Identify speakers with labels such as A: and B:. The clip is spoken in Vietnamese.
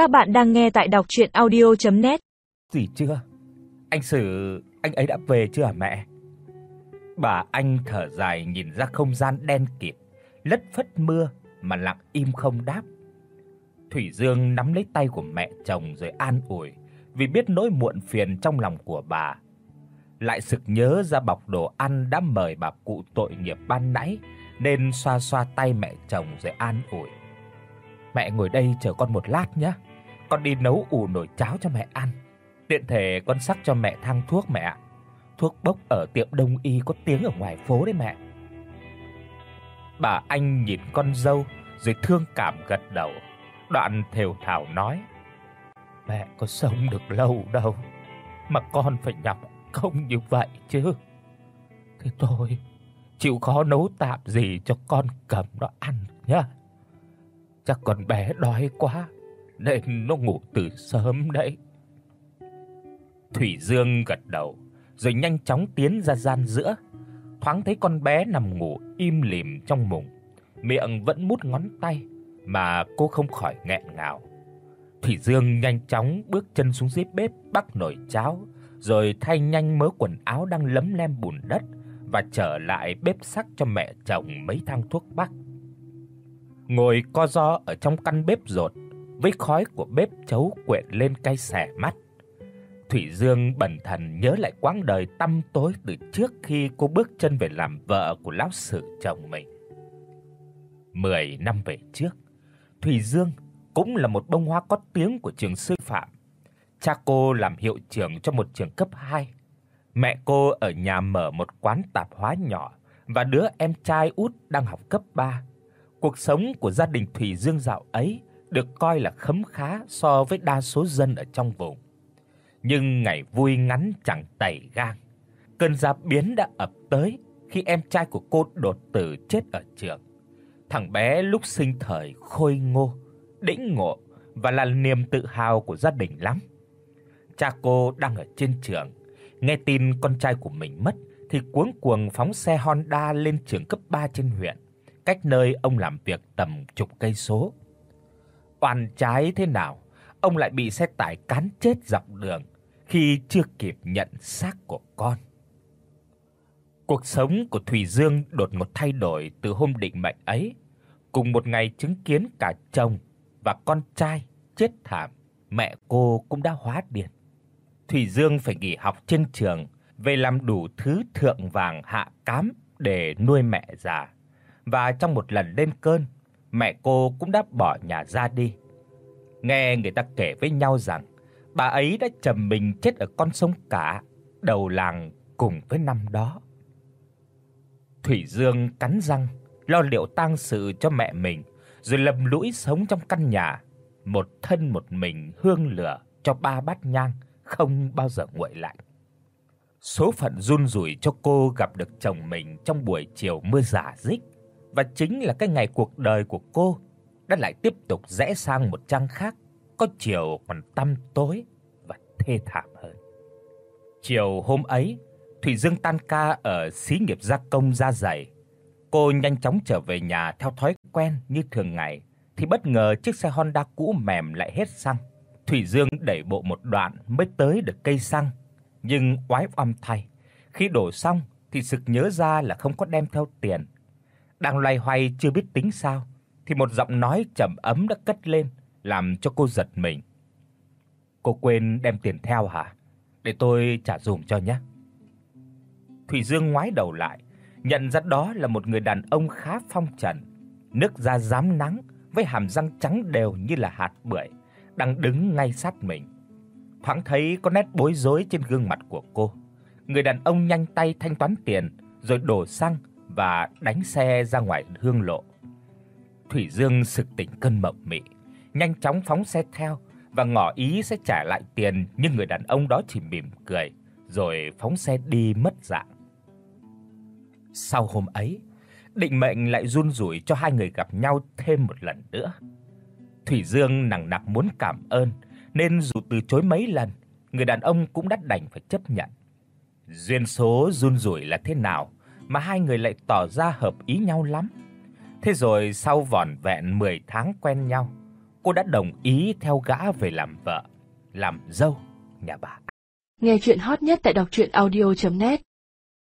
A: Các bạn đang nghe tại đọc audio net
B: Gì chưa? Anh Sử, anh ấy đã về chưa hả mẹ? Bà anh thở dài nhìn ra không gian đen kịt, lất phất mưa mà lặng im không đáp. Thủy Dương nắm lấy tay của mẹ chồng rồi an ủi, vì biết nỗi muộn phiền trong lòng của bà. Lại sực nhớ ra bọc đồ ăn đã mời bà cụ tội nghiệp ban nãy, nên xoa xoa tay mẹ chồng rồi an ủi. Mẹ ngồi đây chờ con một lát nhé. Con đi nấu ủ nồi cháo cho mẹ ăn. Tiện thể con sắc cho mẹ thang thuốc mẹ ạ. Thuốc bốc ở tiệm Đông y có tiếng ở ngoài phố đấy mẹ. Bà anh nhìn con dâu rồi thương cảm gật đầu. Đoạn thều thào nói: "Mẹ có sống được lâu đâu mà con phải nhọc không như vậy chứ. Thế thôi, chịu khó nấu tạm gì cho con cầm nó ăn nhá." Chắc con bé đói quá nên nó ngủ từ sớm đấy. Thủy Dương gật đầu, rồi nhanh chóng tiến ra gian giữa, thoáng thấy con bé nằm ngủ im lìm trong mùng, miệng vẫn mút ngón tay mà cô không khỏi nghẹn ngào. Thủy Dương nhanh chóng bước chân xuống dưới bếp bắt nồi cháo, rồi thay nhanh mớ quần áo đang lấm lem bùn đất và trở lại bếp sắc cho mẹ chồng mấy thang thuốc bắc ngồi co ro ở trong căn bếp rột, với khói của bếp chấu quyện lên cay xẻ mắt. Thủy Dương bần thần nhớ lại quãng đời tăm tối từ trước khi cô bước chân về làm vợ của lão sử chồng mình. 10 năm về trước, Thủy Dương cũng là một bông hoa có tiếng của trường sư phạm. Cha cô làm hiệu trưởng cho một trường cấp 2. Mẹ cô ở nhà mở một quán tạp hóa nhỏ và đứa em trai út đang học cấp 3 Cuộc sống của gia đình Thủy Dương dạo ấy được coi là khấm khá so với đa số dân ở trong vùng. Nhưng ngày vui ngắn chẳng tày gang. Cơn giá biến đã ập tới khi em trai của cô đột tử chết ở trường. Thằng bé lúc sinh thời khôi ngô, đĩnh ngộ và là niềm tự hào của gia đình lắm. Cha cô đang ở trên trường, nghe tin con trai của mình mất thì cuống cuồng phóng xe Honda lên trường cấp 3 trên huyện cách nơi ông làm việc tầm chục cây số. Oan trái thế nào, ông lại bị xe tải cán chết dọc đường khi chưa kịp nhận xác của con. Cuộc sống của Thủy Dương đột ngột thay đổi từ hôm định mệnh ấy, cùng một ngày chứng kiến cả chồng và con trai chết thảm, mẹ cô cũng đã hóa điên. Thủy Dương phải nghỉ học trên trường, về làm đủ thứ thượng vàng hạ cám để nuôi mẹ già và trong một lần lên cơn, mẹ cô cũng đã bỏ nhà ra đi. Nghe người ta kể với nhau rằng bà ấy đã trầm mình chết ở con sông cả đầu làng cùng với năm đó. Thủy Dương cắn răng lo liệu tang sự cho mẹ mình, rồi lầm lũi sống trong căn nhà, một thân một mình hương lửa cho ba bát nhang không bao giờ nguội lạnh. Số phận run rủi cho cô gặp được chồng mình trong buổi chiều mưa rả rích và chính là cái ngày cuộc đời của cô đã lại tiếp tục rẽ sang một trang khác, có chiều còn tăm tối và thê thảm hơn. Chiều hôm ấy, Thủy Dương tan ca ở xí nghiệp gia công da giày. Cô nhanh chóng trở về nhà theo thói quen như thường ngày thì bất ngờ chiếc xe Honda cũ mềm lại hết xăng. Thủy Dương đẩy bộ một đoạn mới tới được cây xăng, nhưng oái oăm thay, khi đổ xong thì sực nhớ ra là không có đem theo tiền đang loay hoay chưa biết tính sao thì một giọng nói trầm ấm đã cất lên, làm cho cô giật mình. Cô quên đem tiền theo hả? Để tôi trả dùm cho nhé. Thủy Dương ngoái đầu lại, nhận ra đó là một người đàn ông khá phong trần, nước da rám nắng với hàm răng trắng đều như là hạt bưởi, đang đứng ngay sát mình. Thoáng thấy có nét bối rối trên gương mặt của cô. Người đàn ông nhanh tay thanh toán tiền rồi đổ xăng và đánh xe ra ngoài hương lộ. Thủy Dương sực tỉnh cơn mộng mị, nhanh chóng phóng xe theo và ngỏ ý sẽ trả lại tiền, nhưng người đàn ông đó chỉ mỉm cười rồi phóng xe đi mất dạng. Sau hôm ấy, định mệnh lại run rủi cho hai người gặp nhau thêm một lần nữa. Thủy Dương nặng nặc muốn cảm ơn nên dù từ chối mấy lần, người đàn ông cũng đắt đành phải chấp nhận. Duyên số run rủi là thế nào mà hai người lại tỏ ra hợp ý nhau lắm. Thế rồi sau vỏn vẹn 10 tháng quen nhau, cô đã đồng ý theo gã về làm vợ, làm dâu nhà bà.
C: Nghe chuyện hot nhất tại đọc audio net